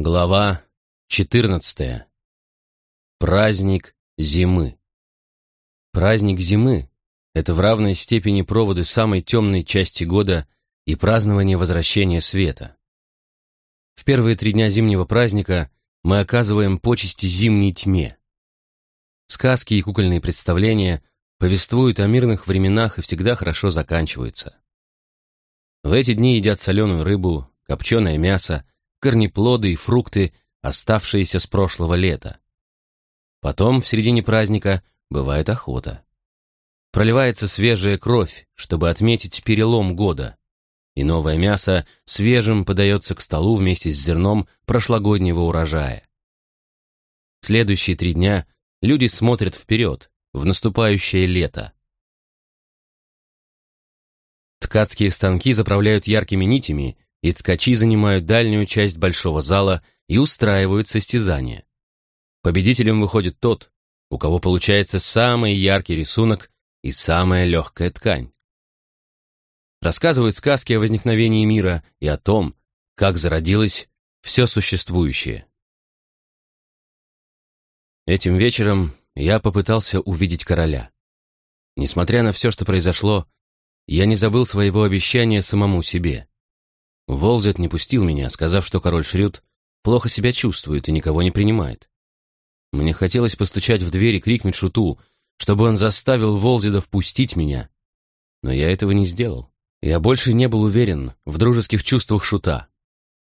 Глава 14. Праздник зимы. Праздник зимы — это в равной степени проводы самой темной части года и празднование возвращения света. В первые три дня зимнего праздника мы оказываем почести зимней тьме. Сказки и кукольные представления повествуют о мирных временах и всегда хорошо заканчиваются. В эти дни едят соленую рыбу, копченое мясо, корнеплоды и фрукты, оставшиеся с прошлого лета. Потом, в середине праздника, бывает охота. Проливается свежая кровь, чтобы отметить перелом года, и новое мясо свежим подается к столу вместе с зерном прошлогоднего урожая. Следующие три дня люди смотрят вперед, в наступающее лето. Ткацкие станки заправляют яркими нитями и ткачи занимают дальнюю часть большого зала и устраивают состязания. Победителем выходит тот, у кого получается самый яркий рисунок и самая легкая ткань. Рассказывают сказки о возникновении мира и о том, как зародилось все существующее. Этим вечером я попытался увидеть короля. Несмотря на все, что произошло, я не забыл своего обещания самому себе. Волзет не пустил меня, сказав, что король Шрюд плохо себя чувствует и никого не принимает. Мне хотелось постучать в дверь и крикнуть Шуту, чтобы он заставил Волзеда впустить меня. Но я этого не сделал. Я больше не был уверен в дружеских чувствах Шута.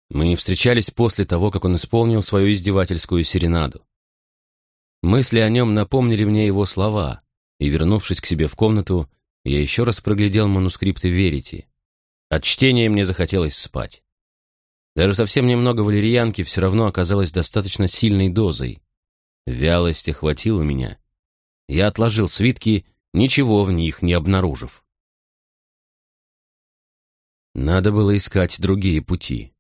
Мы не встречались после того, как он исполнил свою издевательскую серенаду. Мысли о нем напомнили мне его слова, и, вернувшись к себе в комнату, я еще раз проглядел манускрипты Верити. От чтения мне захотелось спать. Даже совсем немного валерьянки все равно оказалось достаточно сильной дозой. Вялость охватила меня. Я отложил свитки, ничего в них не обнаружив. Надо было искать другие пути.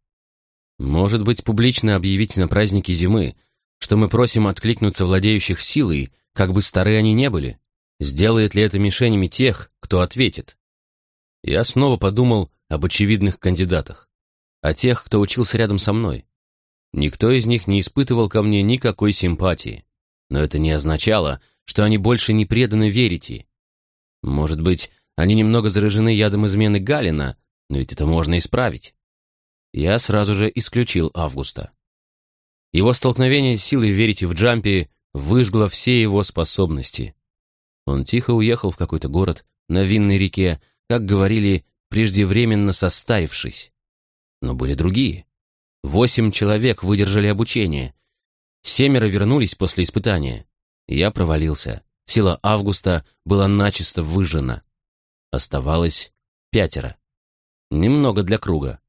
Может быть, публично объявить на празднике зимы, что мы просим откликнуться владеющих силой, как бы стары они не были? Сделает ли это мишенями тех, кто ответит? Я снова подумал об очевидных кандидатах, о тех, кто учился рядом со мной. Никто из них не испытывал ко мне никакой симпатии, но это не означало, что они больше не преданы верите. Может быть, они немного заражены ядом измены Галина, но ведь это можно исправить. Я сразу же исключил Августа. Его столкновение с силой верите в джампе выжгло все его способности. Он тихо уехал в какой-то город на Винной реке, как говорили, преждевременно состарившись. Но были другие. Восемь человек выдержали обучение. Семеро вернулись после испытания. Я провалился. Сила Августа была начисто выжжена. Оставалось пятеро. Немного для круга.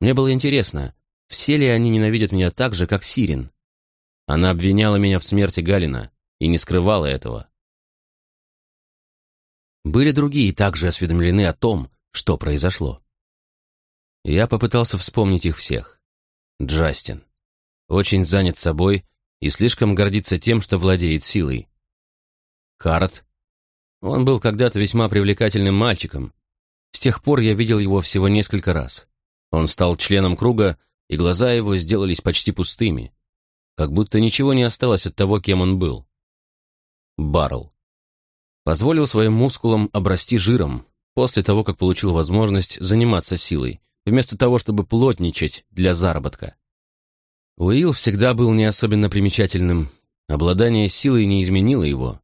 Мне было интересно, все ли они ненавидят меня так же, как Сирин. Она обвиняла меня в смерти Галина и не скрывала этого. Были другие также осведомлены о том, что произошло. Я попытался вспомнить их всех. Джастин. Очень занят собой и слишком гордится тем, что владеет силой. Карт. Он был когда-то весьма привлекательным мальчиком. С тех пор я видел его всего несколько раз. Он стал членом круга, и глаза его сделались почти пустыми, как будто ничего не осталось от того, кем он был. Баррел. Позволил своим мускулам обрасти жиром, после того, как получил возможность заниматься силой, вместо того, чтобы плотничать для заработка. Уилл всегда был не особенно примечательным, обладание силой не изменило его.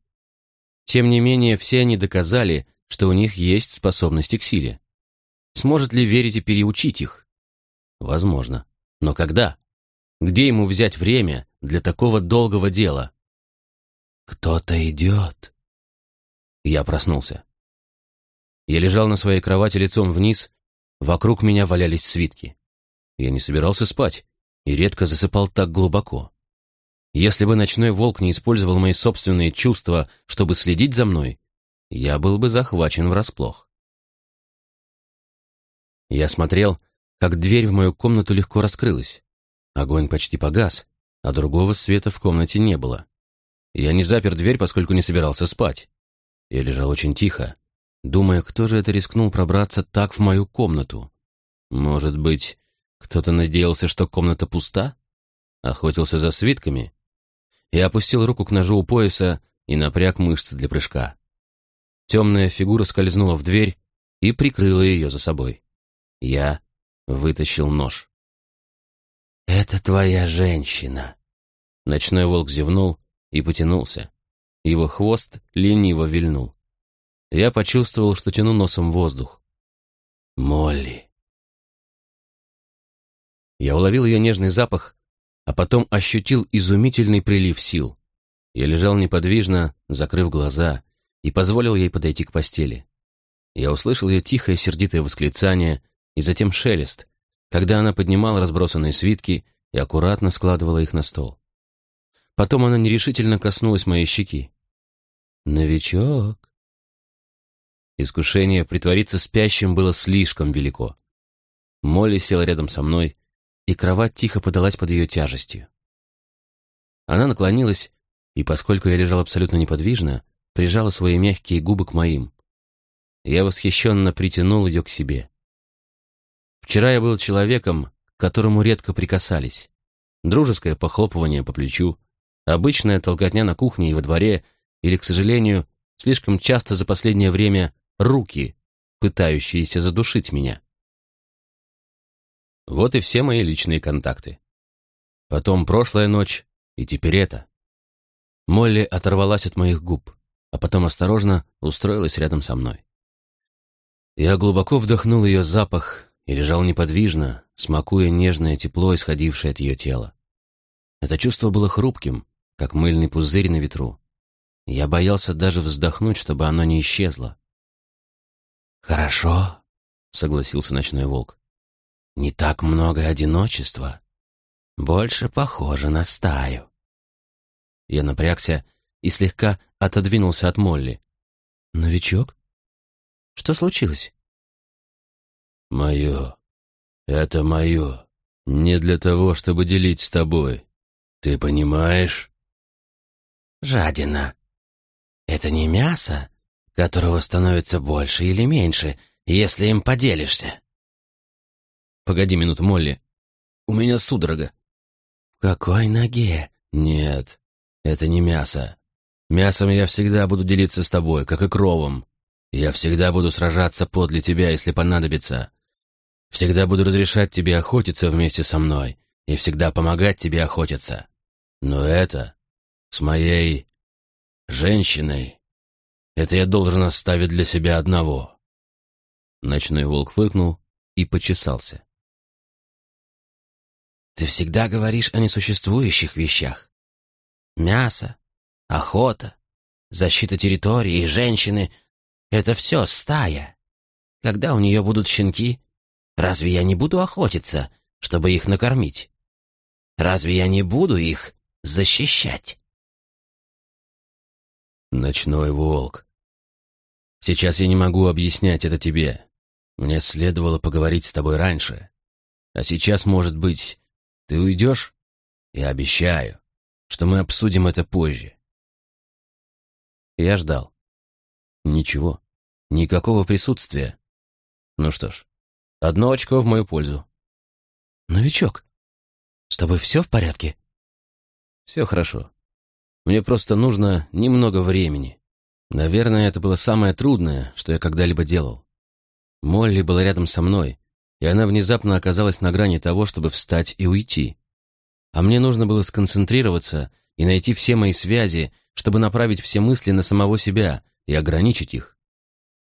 Тем не менее, все они доказали, что у них есть способности к силе. Сможет ли верить и переучить их? Возможно. Но когда? Где ему взять время для такого долгого дела? «Кто-то идет!» Я проснулся. Я лежал на своей кровати лицом вниз, вокруг меня валялись свитки. Я не собирался спать и редко засыпал так глубоко. Если бы ночной волк не использовал мои собственные чувства, чтобы следить за мной, я был бы захвачен врасплох. Я смотрел, как дверь в мою комнату легко раскрылась. Огонь почти погас, а другого света в комнате не было. Я не запер дверь, поскольку не собирался спать. Я лежал очень тихо, думая, кто же это рискнул пробраться так в мою комнату. Может быть, кто-то надеялся, что комната пуста? Охотился за свитками? Я опустил руку к ножу у пояса и напряг мышцы для прыжка. Темная фигура скользнула в дверь и прикрыла ее за собой. Я вытащил нож. «Это твоя женщина!» Ночной волк зевнул и потянулся. Его хвост лениво вильнул. Я почувствовал, что тяну носом воздух. «Молли!» Я уловил ее нежный запах, а потом ощутил изумительный прилив сил. Я лежал неподвижно, закрыв глаза, и позволил ей подойти к постели. Я услышал ее тихое сердитое восклицание и затем шелест, когда она поднимала разбросанные свитки и аккуратно складывала их на стол. Потом она нерешительно коснулась моей щеки. «Новичок!» Искушение притвориться спящим было слишком велико. Молли села рядом со мной, и кровать тихо подалась под ее тяжестью. Она наклонилась, и поскольку я лежал абсолютно неподвижно, прижала свои мягкие губы к моим. Я восхищенно притянул ее к себе. Вчера я был человеком, к которому редко прикасались. Дружеское похлопывание по плечу, обычная толкотня на кухне и во дворе, или, к сожалению, слишком часто за последнее время руки, пытающиеся задушить меня. Вот и все мои личные контакты. Потом прошлая ночь, и теперь это. Молли оторвалась от моих губ, а потом осторожно устроилась рядом со мной. Я глубоко вдохнул ее запах и лежал неподвижно, смакуя нежное тепло, исходившее от ее тела. Это чувство было хрупким, как мыльный пузырь на ветру. Я боялся даже вздохнуть, чтобы оно не исчезло. «Хорошо», — согласился ночной волк. «Не так много одиночества. Больше похоже на стаю». Я напрягся и слегка отодвинулся от Молли. «Новичок? Что случилось?» «Мое. Это мое. Не для того, чтобы делить с тобой. Ты понимаешь?» «Жадина. Это не мясо, которого становится больше или меньше, если им поделишься. Погоди минуту, Молли. У меня судорога. В какой ноге? Нет, это не мясо. Мясом я всегда буду делиться с тобой, как и кровом. Я всегда буду сражаться подле тебя, если понадобится. Всегда буду разрешать тебе охотиться вместе со мной и всегда помогать тебе охотиться. Но это с моей женщиной это я должен оставить для себя одного. Ночной волк фыркнул и почесался. Ты всегда говоришь о несуществующих вещах. Мясо, охота, защита территории и женщины — это все стая. Когда у нее будут щенки, разве я не буду охотиться, чтобы их накормить? Разве я не буду их защищать? Ночной волк. Сейчас я не могу объяснять это тебе. Мне следовало поговорить с тобой раньше. А сейчас, может быть, ты уйдешь? Я обещаю, что мы обсудим это позже. Я ждал. Ничего. Никакого присутствия. Ну что ж, одно очко в мою пользу. Новичок, с тобой все в порядке? Все хорошо. Мне просто нужно немного времени. Наверное, это было самое трудное, что я когда-либо делал. Молли была рядом со мной, и она внезапно оказалась на грани того, чтобы встать и уйти. А мне нужно было сконцентрироваться и найти все мои связи, чтобы направить все мысли на самого себя и ограничить их.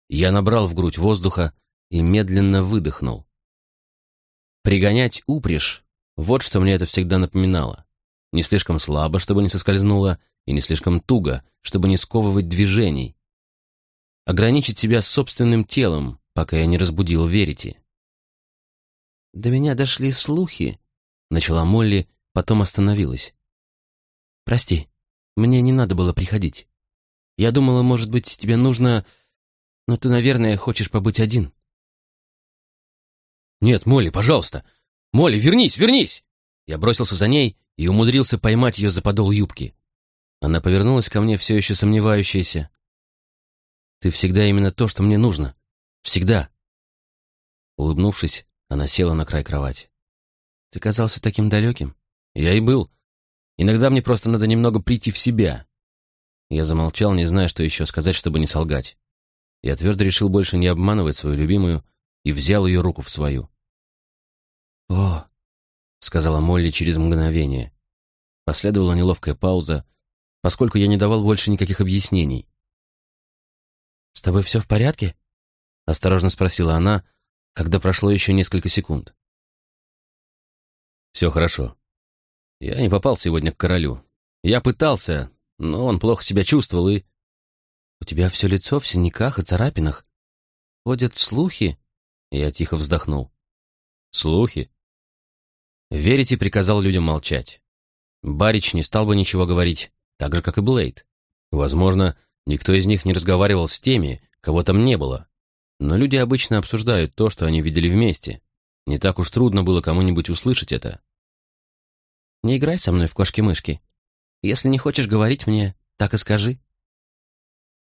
Я набрал в грудь воздуха и медленно выдохнул. Пригонять упряжь — вот что мне это всегда напоминало. Не слишком слабо, чтобы не соскользнуло, и не слишком туго, чтобы не сковывать движений. Ограничить себя собственным телом, пока я не разбудил Верити. «До меня дошли слухи», — начала Молли, потом остановилась. «Прости, мне не надо было приходить. Я думала, может быть, тебе нужно... Но ты, наверное, хочешь побыть один». «Нет, Молли, пожалуйста! Молли, вернись, вернись!» Я бросился за ней и умудрился поймать ее за подол юбки. Она повернулась ко мне, все еще сомневающаяся. «Ты всегда именно то, что мне нужно. Всегда!» Улыбнувшись, она села на край кровати. «Ты казался таким далеким. Я и был. Иногда мне просто надо немного прийти в себя. Я замолчал, не зная, что еще сказать, чтобы не солгать. Я твердо решил больше не обманывать свою любимую и взял ее руку в свою. «О!» — сказала Молли через мгновение. Последовала неловкая пауза, поскольку я не давал больше никаких объяснений. «С тобой все в порядке?» — осторожно спросила она, когда прошло еще несколько секунд. «Все хорошо. Я не попал сегодня к королю. Я пытался, но он плохо себя чувствовал и...» «У тебя все лицо в синяках и царапинах. Ходят слухи?» Я тихо вздохнул. «Слухи?» Верите приказал людям молчать. Барич не стал бы ничего говорить, так же, как и Блейд. Возможно, никто из них не разговаривал с теми, кого там не было. Но люди обычно обсуждают то, что они видели вместе. Не так уж трудно было кому-нибудь услышать это. «Не играй со мной в кошки-мышки. Если не хочешь говорить мне, так и скажи».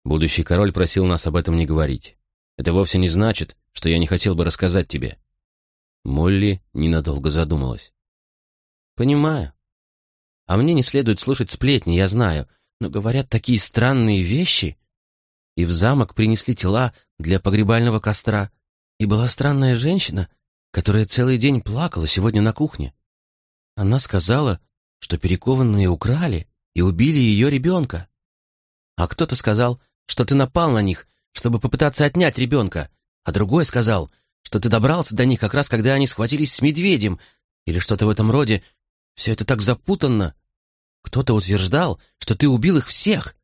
Будущий король просил нас об этом не говорить. Это вовсе не значит, что я не хотел бы рассказать тебе. Молли ненадолго задумалась. «Понимаю. А мне не следует слушать сплетни, я знаю, но говорят такие странные вещи. И в замок принесли тела для погребального костра, и была странная женщина, которая целый день плакала сегодня на кухне. Она сказала, что перекованные украли и убили ее ребенка. А кто-то сказал, что ты напал на них, чтобы попытаться отнять ребенка, а другой сказал, что ты добрался до них как раз, когда они схватились с медведем, или что-то в этом роде. Все это так запутанно. Кто-то утверждал, что ты убил их всех.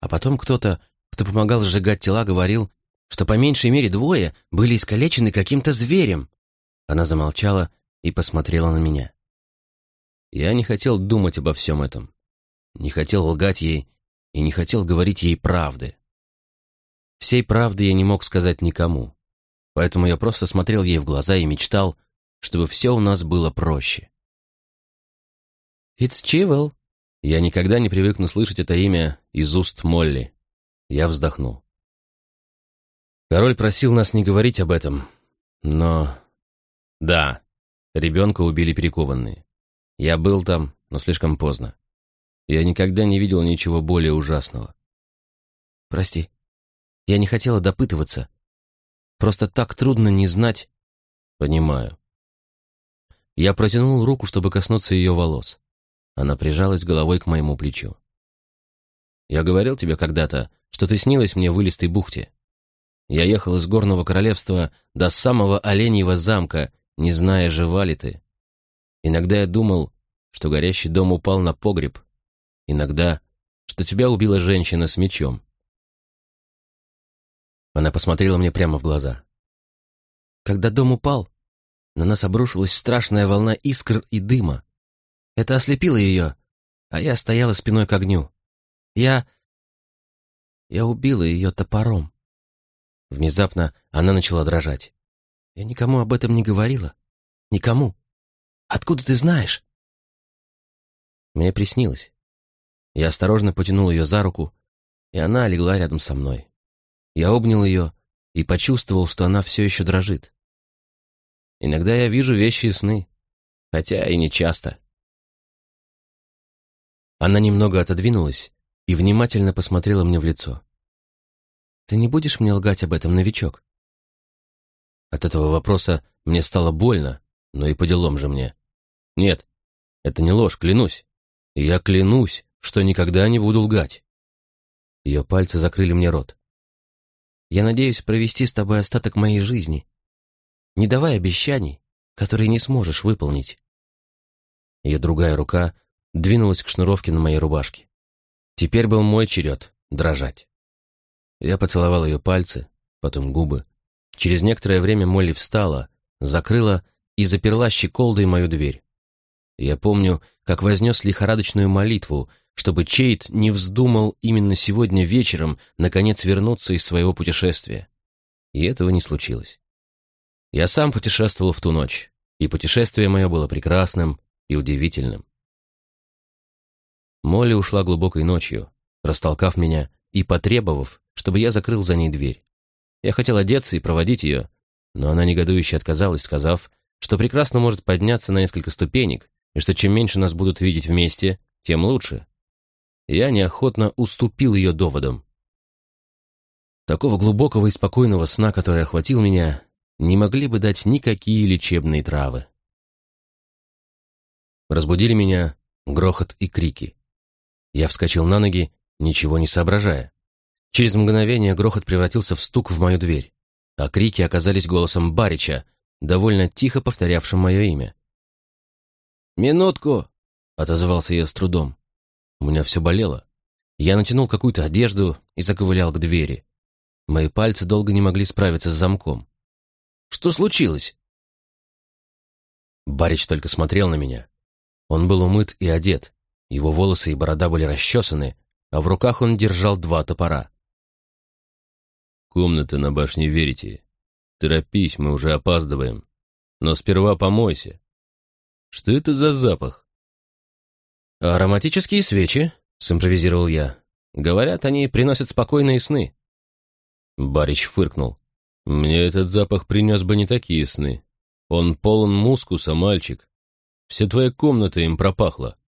А потом кто-то, кто помогал сжигать тела, говорил, что по меньшей мере двое были искалечены каким-то зверем. Она замолчала и посмотрела на меня. Я не хотел думать обо всем этом. Не хотел лгать ей и не хотел говорить ей правды. Всей правды я не мог сказать никому, поэтому я просто смотрел ей в глаза и мечтал, чтобы все у нас было проще. «Фитцчивелл!» Я никогда не привыкну слышать это имя из уст Молли. Я вздохнул. Король просил нас не говорить об этом, но... Да, ребенка убили перекованные. Я был там, но слишком поздно. Я никогда не видел ничего более ужасного. Прости, я не хотела допытываться. Просто так трудно не знать. Понимаю. Я протянул руку, чтобы коснуться ее волос. Она прижалась головой к моему плечу. Я говорил тебе когда-то, что ты снилась мне в Илистой бухте. Я ехал из горного королевства до самого Оленьего замка, не зная, жива ли ты. Иногда я думал, что горящий дом упал на погреб. Иногда, что тебя убила женщина с мечом. Она посмотрела мне прямо в глаза. Когда дом упал, на нас обрушилась страшная волна искр и дыма. Это ослепило ее, а я стояла спиной к огню. Я... Я убила ее топором. Внезапно она начала дрожать. Я никому об этом не говорила. Никому. Откуда ты знаешь?» Мне приснилось. Я осторожно потянул ее за руку, и она легла рядом со мной. Я обнял ее и почувствовал, что она все еще дрожит. Иногда я вижу вещи и сны, хотя и не часто. Она немного отодвинулась и внимательно посмотрела мне в лицо. «Ты не будешь мне лгать об этом, новичок?» От этого вопроса мне стало больно, но и по делам же мне. Нет, это не ложь, клянусь. Я клянусь, что никогда не буду лгать. Ее пальцы закрыли мне рот. Я надеюсь провести с тобой остаток моей жизни. Не давай обещаний, которые не сможешь выполнить. Ее другая рука двинулась к шнуровке на моей рубашке. Теперь был мой черед дрожать. Я поцеловал ее пальцы, потом губы. Через некоторое время Молли встала, закрыла и заперла щеколдой мою дверь. Я помню, как вознес лихорадочную молитву, чтобы Чейт не вздумал именно сегодня вечером наконец вернуться из своего путешествия. И этого не случилось. Я сам путешествовал в ту ночь, и путешествие мое было прекрасным и удивительным. Молли ушла глубокой ночью, растолкав меня и потребовав, чтобы я закрыл за ней дверь. Я хотел одеться и проводить ее, но она негодующе отказалась, сказав, что прекрасно может подняться на несколько ступенек, и что чем меньше нас будут видеть вместе, тем лучше. Я неохотно уступил ее доводам. Такого глубокого и спокойного сна, который охватил меня, не могли бы дать никакие лечебные травы. Разбудили меня грохот и крики. Я вскочил на ноги, ничего не соображая. Через мгновение грохот превратился в стук в мою дверь, а крики оказались голосом Барича, довольно тихо повторявшим мое имя. «Минутку!» — отозвался я с трудом. У меня все болело. Я натянул какую-то одежду и заковылял к двери. Мои пальцы долго не могли справиться с замком. «Что случилось?» Барич только смотрел на меня. Он был умыт и одет, его волосы и борода были расчесаны, а в руках он держал два топора. «Комната на башне верите. Торопись, мы уже опаздываем. Но сперва помойся. Что это за запах?» «Ароматические свечи», — симпровизировал я. «Говорят, они приносят спокойные сны». Барич фыркнул. «Мне этот запах принес бы не такие сны. Он полон мускуса, мальчик. Вся твоя комната им пропахла.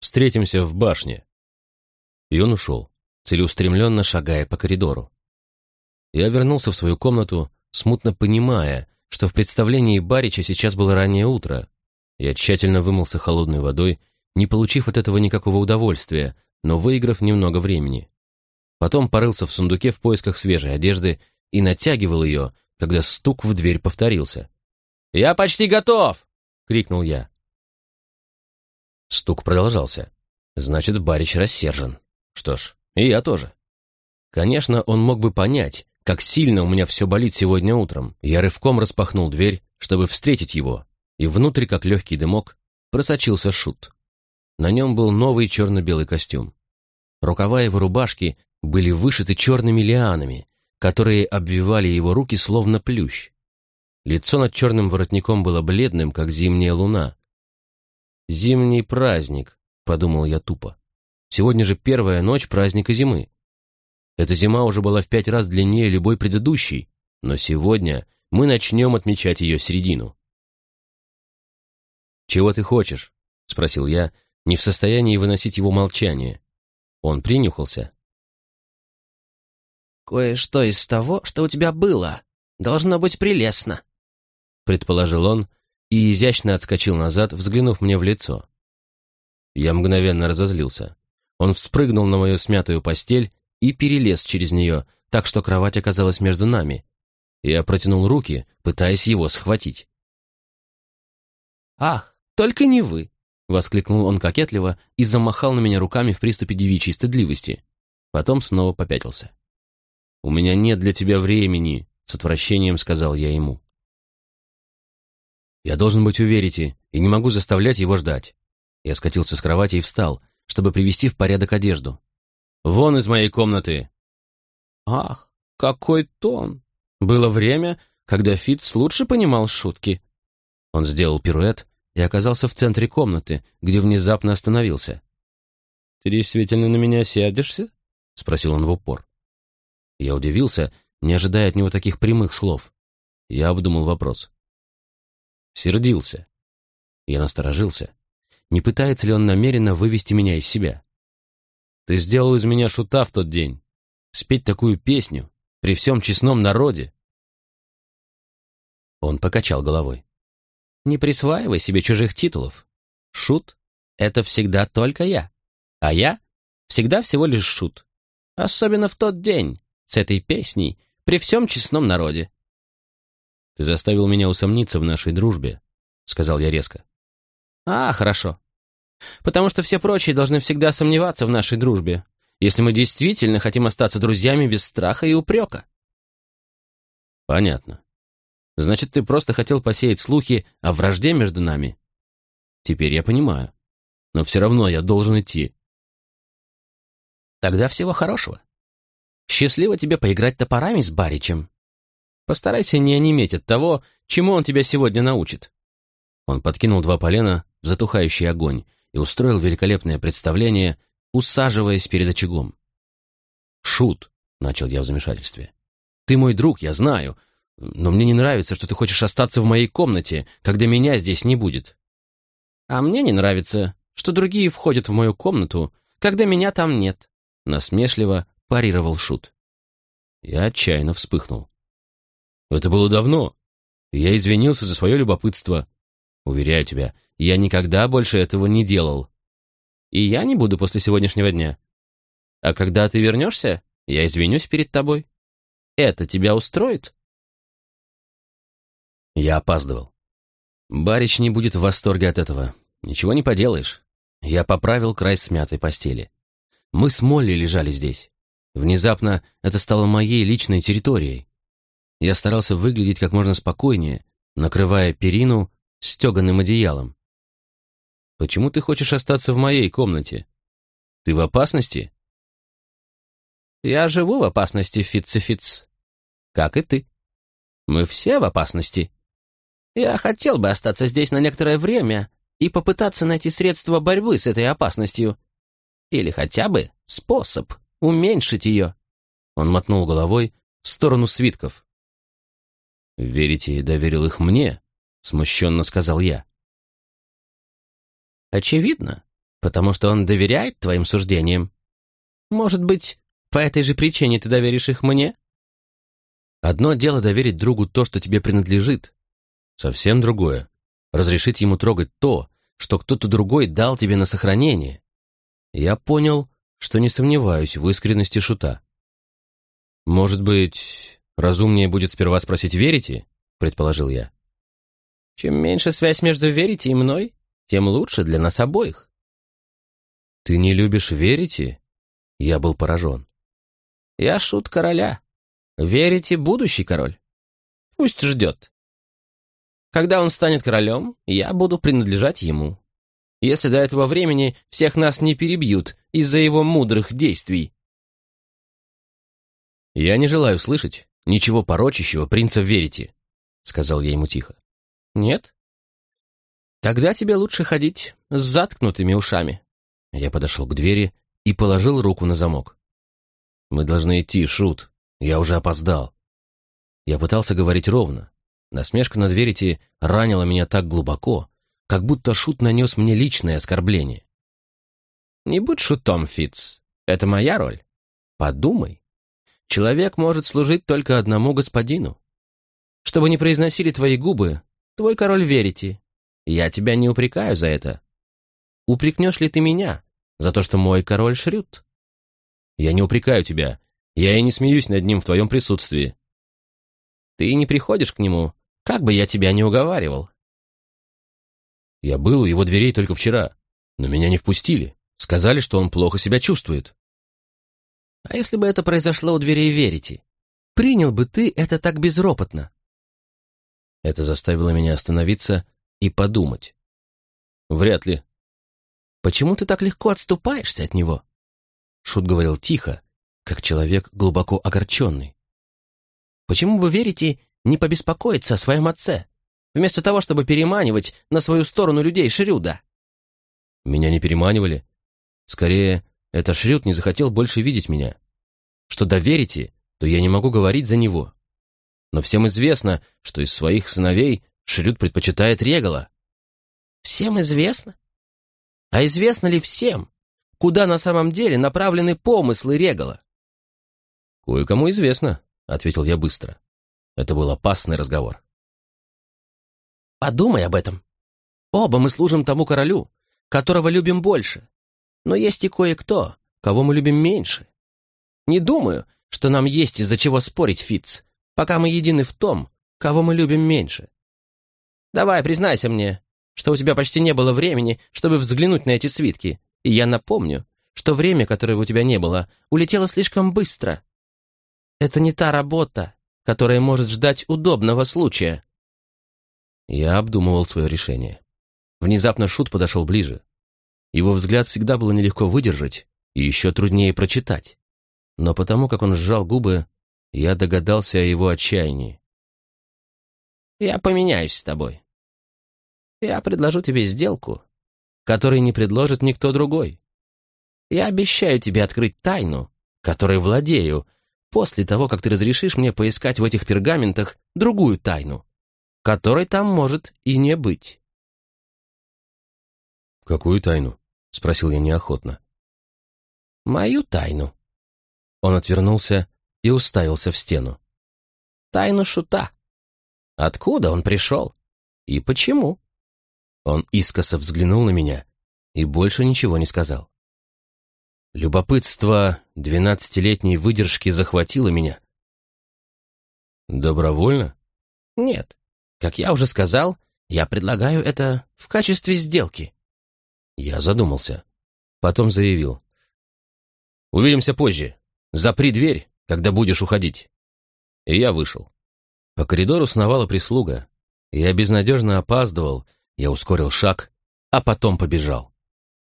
Встретимся в башне». И он ушел, целеустремленно шагая по коридору. Я вернулся в свою комнату, смутно понимая, что в представлении Барича сейчас было раннее утро. Я тщательно вымылся холодной водой, не получив от этого никакого удовольствия, но выиграв немного времени. Потом порылся в сундуке в поисках свежей одежды и натягивал ее, когда стук в дверь повторился. «Я почти готов!» — крикнул я. Стук продолжался. Значит, Барич рассержен. Что ж, и я тоже. Конечно, он мог бы понять, как сильно у меня все болит сегодня утром. Я рывком распахнул дверь, чтобы встретить его, и внутрь, как легкий дымок, просочился шут. На нем был новый черно-белый костюм. Рукава его рубашки были вышиты черными лианами, которые обвивали его руки словно плющ. Лицо над черным воротником было бледным, как зимняя луна, «Зимний праздник», — подумал я тупо. «Сегодня же первая ночь праздника зимы. Эта зима уже была в пять раз длиннее любой предыдущей, но сегодня мы начнем отмечать ее середину». «Чего ты хочешь?» — спросил я, не в состоянии выносить его молчание. Он принюхался. «Кое-что из того, что у тебя было, должно быть прелестно», — предположил он, и изящно отскочил назад, взглянув мне в лицо. Я мгновенно разозлился. Он вспрыгнул на мою смятую постель и перелез через нее, так что кровать оказалась между нами. Я протянул руки, пытаясь его схватить. «Ах, только не вы!» — воскликнул он кокетливо и замахал на меня руками в приступе девичьей стыдливости. Потом снова попятился. «У меня нет для тебя времени», — с отвращением сказал я ему. Я должен быть у Верити и не могу заставлять его ждать. Я скатился с кровати и встал, чтобы привести в порядок одежду. «Вон из моей комнаты!» «Ах, какой тон!» Было время, когда Фитц лучше понимал шутки. Он сделал пируэт и оказался в центре комнаты, где внезапно остановился. «Ты действительно на меня сердишься?» — спросил он в упор. Я удивился, не ожидая от него таких прямых слов. Я обдумал вопрос. Сердился. Я насторожился. Не пытается ли он намеренно вывести меня из себя? Ты сделал из меня шута в тот день. Спеть такую песню при всем честном народе. Он покачал головой. Не присваивай себе чужих титулов. Шут — это всегда только я. А я всегда всего лишь шут. Особенно в тот день, с этой песней, при всем честном народе. «Ты заставил меня усомниться в нашей дружбе», — сказал я резко. «А, хорошо. Потому что все прочие должны всегда сомневаться в нашей дружбе, если мы действительно хотим остаться друзьями без страха и упрека». «Понятно. Значит, ты просто хотел посеять слухи о вражде между нами? Теперь я понимаю. Но все равно я должен идти». «Тогда всего хорошего. Счастливо тебе поиграть топорами с Баричем. Постарайся не онеметь от того, чему он тебя сегодня научит». Он подкинул два полена в затухающий огонь и устроил великолепное представление, усаживаясь перед очагом. «Шут», — начал я в замешательстве. «Ты мой друг, я знаю, но мне не нравится, что ты хочешь остаться в моей комнате, когда меня здесь не будет». А мне не нравится, что другие входят в мою комнату, когда меня там нет», — насмешливо парировал Шут. Я отчаянно вспыхнул. «Это было давно. Я извинился за свое любопытство. Уверяю тебя, я никогда больше этого не делал. И я не буду после сегодняшнего дня. А когда ты вернешься, я извинюсь перед тобой. Это тебя устроит?» Я опаздывал. Барич не будет в восторге от этого. Ничего не поделаешь. Я поправил край смятой постели. Мы с Молли лежали здесь. Внезапно это стало моей личной территорией. Я старался выглядеть как можно спокойнее, накрывая перину стеганым одеялом. «Почему ты хочешь остаться в моей комнате? Ты в опасности?» «Я живу в опасности, Фитцефиц. Как и ты. Мы все в опасности. Я хотел бы остаться здесь на некоторое время и попытаться найти средства борьбы с этой опасностью. Или хотя бы способ уменьшить ее». Он мотнул головой в сторону свитков. «Верите, доверил их мне?» — смущенно сказал я. «Очевидно, потому что он доверяет твоим суждениям. Может быть, по этой же причине ты доверишь их мне?» «Одно дело доверить другу то, что тебе принадлежит, Совсем другое. Разрешить ему трогать то, что кто-то другой дал тебе на сохранение. Я понял, что не сомневаюсь в искренности шута. «Может быть, разумнее будет сперва спросить, верите?» — предположил я. «Чем меньше связь между верите и мной, тем лучше для нас обоих». «Ты не любишь верите?» Я был поражен. «Я шут короля. Верите будущий король? Пусть ждет. Когда он станет королем, я буду принадлежать ему. Если до этого времени всех нас не перебьют из-за его мудрых действий. «Я не желаю слышать ничего порочащего принца Верите», — сказал я ему тихо. «Нет? Тогда тебе лучше ходить с заткнутыми ушами». Я подошел к двери и положил руку на замок. «Мы должны идти, Шут. Я уже опоздал». Я пытался говорить ровно, Насмешка над Верити ранила меня так глубоко, как будто Шут нанес мне личное оскорбление. «Не будь шутом, Фиц. Это моя роль. Подумай. Человек может служить только одному господину. Чтобы не произносили твои губы, твой король Верити. Я тебя не упрекаю за это. Упрекнешь ли ты меня за то, что мой король Шрют?» «Я не упрекаю тебя. Я и не смеюсь над ним в твоем присутствии. Ты не приходишь к нему, как бы я тебя не уговаривал. Я был у его дверей только вчера, но меня не впустили. Сказали, что он плохо себя чувствует. А если бы это произошло у дверей Верите? Принял бы ты это так безропотно? Это заставило меня остановиться и подумать. Вряд ли. Почему ты так легко отступаешься от него? Шут говорил тихо, как человек глубоко огорченный. Почему вы верите не побеспокоиться о своем отце, вместо того, чтобы переманивать на свою сторону людей Шрюда? Меня не переманивали. Скорее, это Шрюд не захотел больше видеть меня. Что доверите, то я не могу говорить за него. Но всем известно, что из своих сыновей Шрюд предпочитает Регала. Всем известно? А известно ли всем, куда на самом деле направлены помыслы Регала? Кое-кому известно, — ответил я быстро. Это был опасный разговор. «Подумай об этом. Оба мы служим тому королю, которого любим больше. Но есть и кое-кто, кого мы любим меньше. Не думаю, что нам есть из-за чего спорить, Фитц, пока мы едины в том, кого мы любим меньше. Давай, признайся мне, что у тебя почти не было времени, чтобы взглянуть на эти свитки, и я напомню, что время, которое у тебя не было, улетело слишком быстро. Это не та работа, которая может ждать удобного случая. Я обдумывал свое решение. Внезапно Шут подошел ближе. Его взгляд всегда было нелегко выдержать и еще труднее прочитать. Но потому, как он сжал губы, я догадался о его отчаянии. «Я поменяюсь с тобой. Я предложу тебе сделку, которой не предложит никто другой. Я обещаю тебе открыть тайну, которой владею, после того, как ты разрешишь мне поискать в этих пергаментах другую тайну, которой там может и не быть. «Какую тайну?» — спросил я неохотно. «Мою тайну». Он отвернулся и уставился в стену. «Тайну шута. Откуда он пришел? И почему?» Он искоса взглянул на меня и больше ничего не сказал. Любопытство двенадцатилетней выдержки захватило меня. «Добровольно?» «Нет. Как я уже сказал, я предлагаю это в качестве сделки». Я задумался. Потом заявил. «Увидимся позже. Запри дверь, когда будешь уходить». И я вышел. По коридору сновала прислуга. Я безнадежно опаздывал, я ускорил шаг, а потом побежал.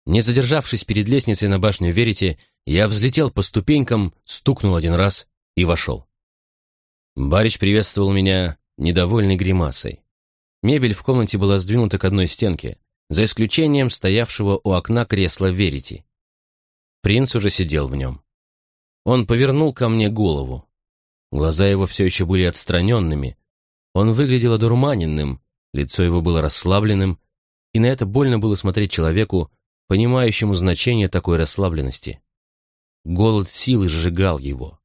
Не задержавшись перед лестницей на башню Верите, я взлетел по ступенькам, стукнул один раз и вошел. Барич приветствовал меня недовольной гримасой. Мебель в комнате была сдвинута к одной стенке, за исключением стоявшего у окна кресла Верити. Принц уже сидел в нем. Он повернул ко мне голову. Глаза его все еще были отстраненными. Он выглядел одурманенным, лицо его было расслабленным, и на это больно было смотреть человеку, понимающему значение такой расслабленности. Голод силы сжигал его.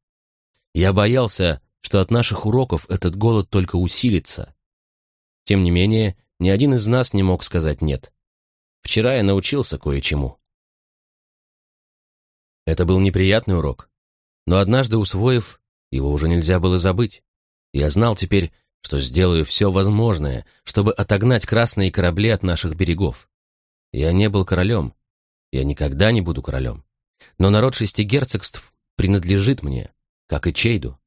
Я боялся, что от наших уроков этот голод только усилится. Тем не менее, ни один из нас не мог сказать «нет». Вчера я научился кое-чему. Это был неприятный урок, но однажды усвоив, его уже нельзя было забыть. Я знал теперь, что сделаю все возможное, чтобы отогнать красные корабли от наших берегов. Я не был королем. Я никогда не буду королем. Но народ шести герцогств принадлежит мне, как и Чейду.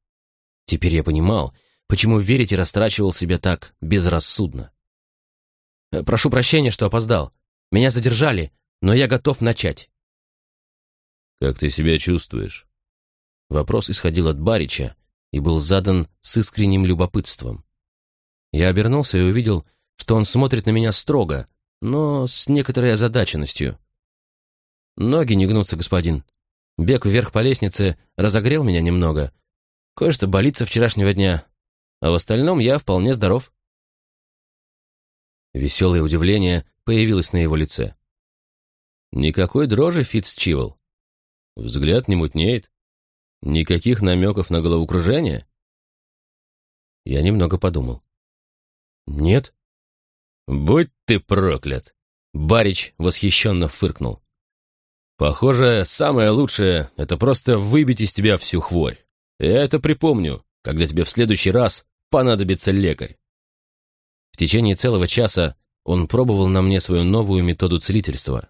Теперь я понимал, почему верить и растрачивал себя так безрассудно. Э, «Прошу прощения, что опоздал. Меня задержали, но я готов начать». «Как ты себя чувствуешь?» Вопрос исходил от Барича и был задан с искренним любопытством. Я обернулся и увидел, что он смотрит на меня строго, но с некоторой озадаченностью. «Ноги не гнутся, господин. Бег вверх по лестнице разогрел меня немного. Кое-что болит со вчерашнего дня, а в остальном я вполне здоров». Веселое удивление появилось на его лице. «Никакой дрожи, Фитцчивл. Взгляд не мутнеет. Никаких намеков на головокружение?» Я немного подумал. «Нет». «Будь ты проклят!» Барич восхищенно фыркнул. «Похоже, самое лучшее — это просто выбить из тебя всю хворь. Я это припомню, когда тебе в следующий раз понадобится лекарь». В течение целого часа он пробовал на мне свою новую методу целительства.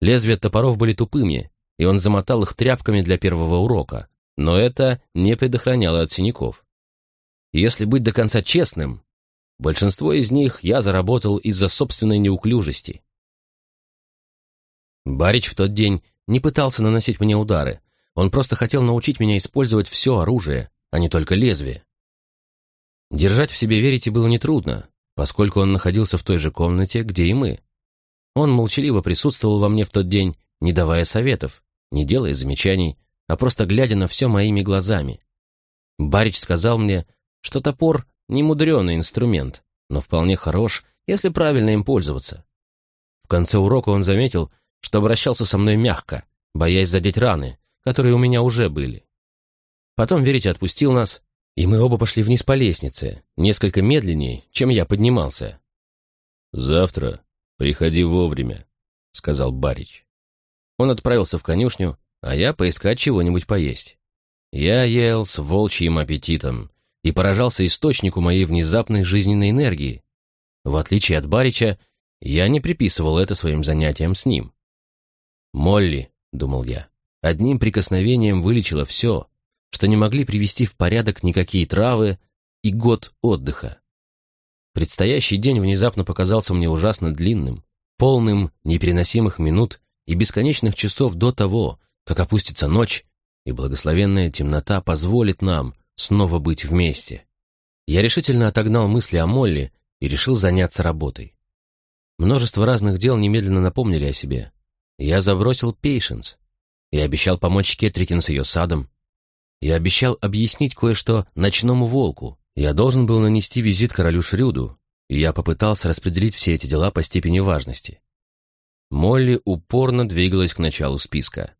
Лезвия топоров были тупыми, и он замотал их тряпками для первого урока, но это не предохраняло от синяков. Если быть до конца честным, большинство из них я заработал из-за собственной неуклюжести. Барич в тот день не пытался наносить мне удары, он просто хотел научить меня использовать все оружие, а не только лезвие. Держать в себе верите было нетрудно, поскольку он находился в той же комнате, где и мы. Он молчаливо присутствовал во мне в тот день, не давая советов, не делая замечаний, а просто глядя на все моими глазами. Барич сказал мне, что топор — не мудреный инструмент, но вполне хорош, если правильно им пользоваться. В конце урока он заметил, что обращался со мной мягко, боясь задеть раны, которые у меня уже были. Потом Верите отпустил нас, и мы оба пошли вниз по лестнице, несколько медленнее, чем я поднимался. «Завтра приходи вовремя», — сказал Барич. Он отправился в конюшню, а я поискать чего-нибудь поесть. Я ел с волчьим аппетитом и поражался источнику моей внезапной жизненной энергии. В отличие от Барича, я не приписывал это своим занятиям с ним. «Молли», — думал я, — одним прикосновением вылечила все, что не могли привести в порядок никакие травы и год отдыха. Предстоящий день внезапно показался мне ужасно длинным, полным непереносимых минут и бесконечных часов до того, как опустится ночь, и благословенная темнота позволит нам снова быть вместе. Я решительно отогнал мысли о Молли и решил заняться работой. Множество разных дел немедленно напомнили о себе. Я забросил Пейшенс. Я обещал помочь Кетрикин с ее садом. Я обещал объяснить кое-что ночному волку. Я должен был нанести визит королю Шрюду, и я попытался распределить все эти дела по степени важности. Молли упорно двигалась к началу списка.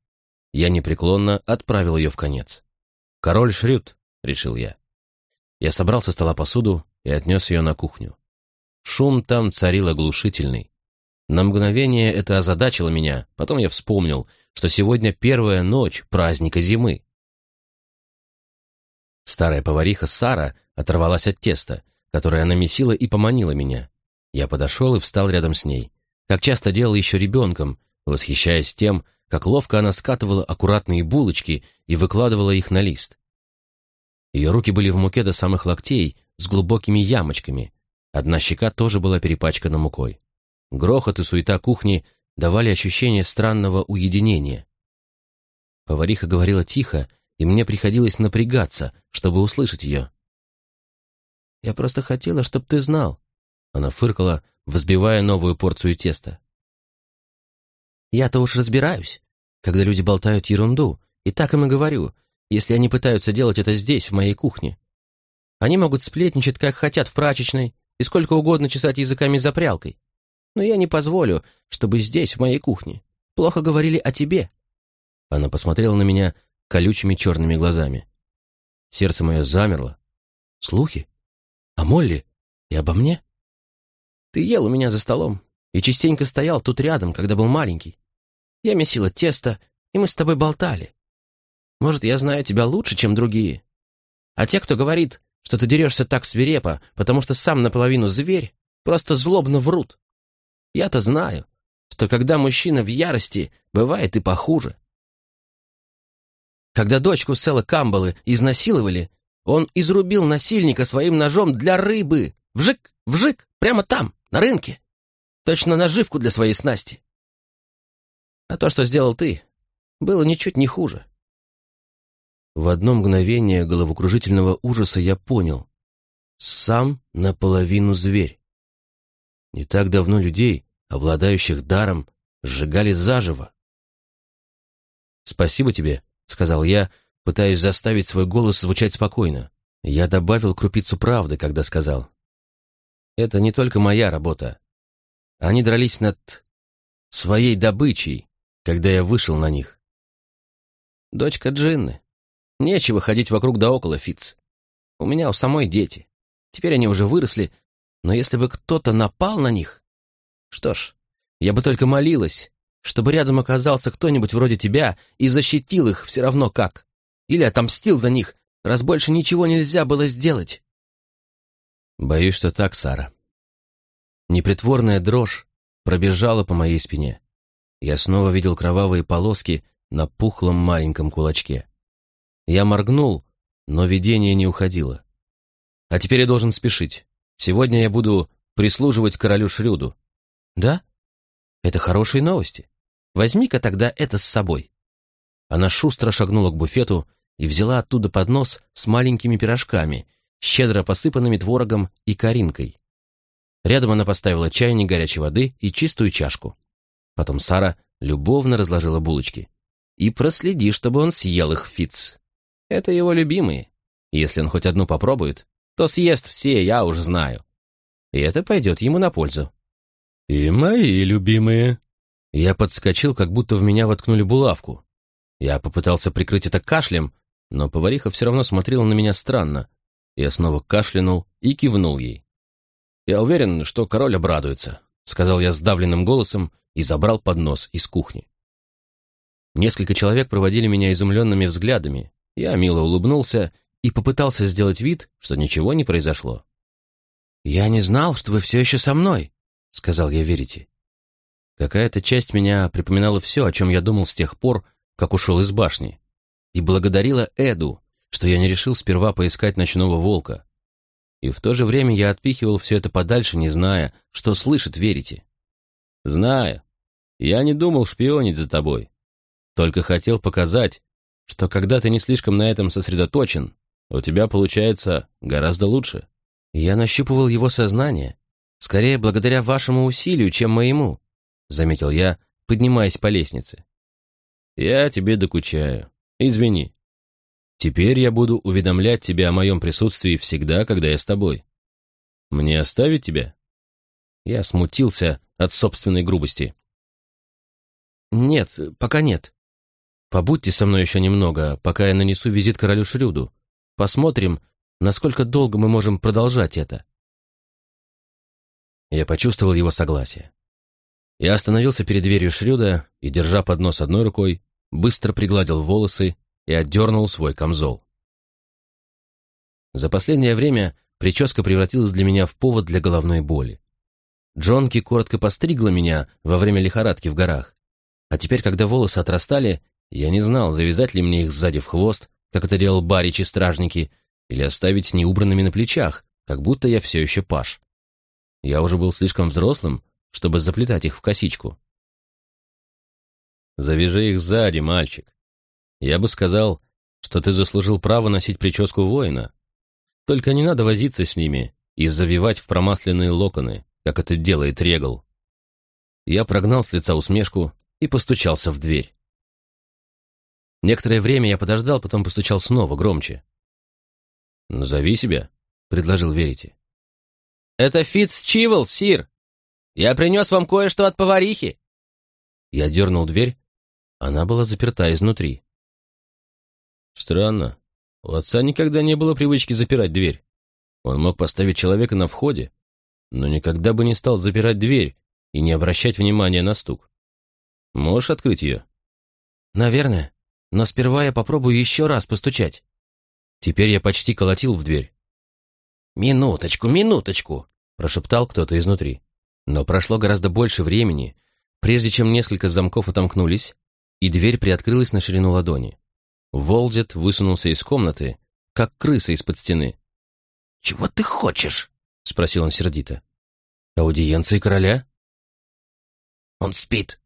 Я непреклонно отправил ее в конец. «Король Шрют», — решил я. Я собрал со стола посуду и отнес ее на кухню. Шум там царил оглушительный. На мгновение это озадачило меня, потом я вспомнил, что сегодня первая ночь праздника зимы. Старая повариха Сара оторвалась от теста, которое она месила и поманила меня. Я подошел и встал рядом с ней, как часто делал еще ребенком, восхищаясь тем, как ловко она скатывала аккуратные булочки и выкладывала их на лист. Ее руки были в муке до самых локтей, с глубокими ямочками. Одна щека тоже была перепачкана мукой. Грохот и суета кухни давали ощущение странного уединения. Повариха говорила тихо, и мне приходилось напрягаться, чтобы услышать ее. «Я просто хотела, чтобы ты знал». Она фыркала, взбивая новую порцию теста. «Я-то уж разбираюсь, когда люди болтают ерунду, и так им и говорю, если они пытаются делать это здесь, в моей кухне. Они могут сплетничать, как хотят в прачечной, и сколько угодно чесать языками за прялкой. Но я не позволю, чтобы здесь, в моей кухне, плохо говорили о тебе». Она посмотрела на меня колючими черными глазами. Сердце мое замерло. «Слухи? О Молли? И обо мне?» «Ты ел у меня за столом и частенько стоял тут рядом, когда был маленький. Я месила тесто, и мы с тобой болтали. Может, я знаю тебя лучше, чем другие. А те, кто говорит, что ты дерешься так свирепо, потому что сам наполовину зверь, просто злобно врут. Я-то знаю, что когда мужчина в ярости, бывает и похуже. Когда дочку Сэла Камбалы изнасиловали, он изрубил насильника своим ножом для рыбы. Вжик, вжик, прямо там, на рынке. Точно наживку для своей снасти. А то, что сделал ты, было ничуть не хуже. В одно мгновение головокружительного ужаса я понял. Сам наполовину зверь. Не так давно людей, обладающих даром, сжигали заживо. «Спасибо тебе», — сказал я, пытаясь заставить свой голос звучать спокойно. Я добавил крупицу правды, когда сказал. «Это не только моя работа. Они дрались над своей добычей, когда я вышел на них. Дочка Джинны. Нечего ходить вокруг да около, Фиц. У меня у самой дети. Теперь они уже выросли, но если бы кто-то напал на них... Что ж, я бы только молилась, чтобы рядом оказался кто-нибудь вроде тебя и защитил их все равно как. Или отомстил за них, раз больше ничего нельзя было сделать. Боюсь, что так, Сара. Непритворная дрожь пробежала по моей спине. Я снова видел кровавые полоски на пухлом маленьком кулачке. Я моргнул, но видение не уходило. А теперь я должен спешить. Сегодня я буду прислуживать королю Шрюду. Да? Это хорошие новости. Возьми-ка тогда это с собой. Она шустро шагнула к буфету и взяла оттуда поднос с маленькими пирожками, щедро посыпанными творогом и коринкой. Рядом она поставила чайник горячей воды и чистую чашку. Потом Сара любовно разложила булочки. «И проследи, чтобы он съел их, Фиц. Это его любимые. Если он хоть одну попробует, то съест все, я уж знаю. И это пойдет ему на пользу». «И мои любимые». Я подскочил, как будто в меня воткнули булавку. Я попытался прикрыть это кашлем, но повариха все равно смотрела на меня странно. Я снова кашлянул и кивнул ей. «Я уверен, что король обрадуется», — сказал я сдавленным голосом и забрал поднос из кухни. Несколько человек проводили меня изумленными взглядами. Я мило улыбнулся и попытался сделать вид, что ничего не произошло. «Я не знал, что вы все еще со мной», — сказал я Верите. Какая-то часть меня припоминала все, о чем я думал с тех пор, как ушел из башни, и благодарила Эду, что я не решил сперва поискать ночного волка. И в то же время я отпихивал все это подальше, не зная, что слышит Верите. «Знаю. Я не думал шпионить за тобой. Только хотел показать, что когда ты не слишком на этом сосредоточен, у тебя получается гораздо лучше». Я нащупывал его сознание, скорее благодаря вашему усилию, чем моему, заметил я, поднимаясь по лестнице. Я тебе докучаю. Извини. Теперь я буду уведомлять тебя о моем присутствии всегда, когда я с тобой. Мне оставить тебя? Я смутился от собственной грубости. «Нет, пока нет. Побудьте со мной еще немного, пока я нанесу визит королю Шрюду. Посмотрим, насколько долго мы можем продолжать это». Я почувствовал его согласие. Я остановился перед дверью Шрюда и, держа поднос одной рукой, быстро пригладил волосы и отдернул свой камзол. За последнее время прическа превратилась для меня в повод для головной боли. Джонки коротко постригла меня во время лихорадки в горах. А теперь, когда волосы отрастали, я не знал, завязать ли мне их сзади в хвост, как это делал Барич и стражники, или оставить неубранными на плечах, как будто я все еще паш. Я уже был слишком взрослым, чтобы заплетать их в косичку. «Завяжи их сзади, мальчик. Я бы сказал, что ты заслужил право носить прическу воина. Только не надо возиться с ними и завивать в промасленные локоны как это делает Регал. Я прогнал с лица усмешку и постучался в дверь. Некоторое время я подождал, потом постучал снова, громче. «Назови себя», — предложил Верите. «Это Фитц Чивол, сир! Я принес вам кое-что от поварихи!» Я дернул дверь. Она была заперта изнутри. Странно. У отца никогда не было привычки запирать дверь. Он мог поставить человека на входе, но никогда бы не стал запирать дверь и не обращать внимания на стук. Можешь открыть ее? Наверное, но сперва я попробую еще раз постучать. Теперь я почти колотил в дверь. «Минуточку, минуточку!» — прошептал кто-то изнутри. Но прошло гораздо больше времени, прежде чем несколько замков отомкнулись, и дверь приоткрылась на ширину ладони. Волдет высунулся из комнаты, как крыса из-под стены. «Чего ты хочешь?» — спросил он сердито. «Аудиенции короля?» «Он спит.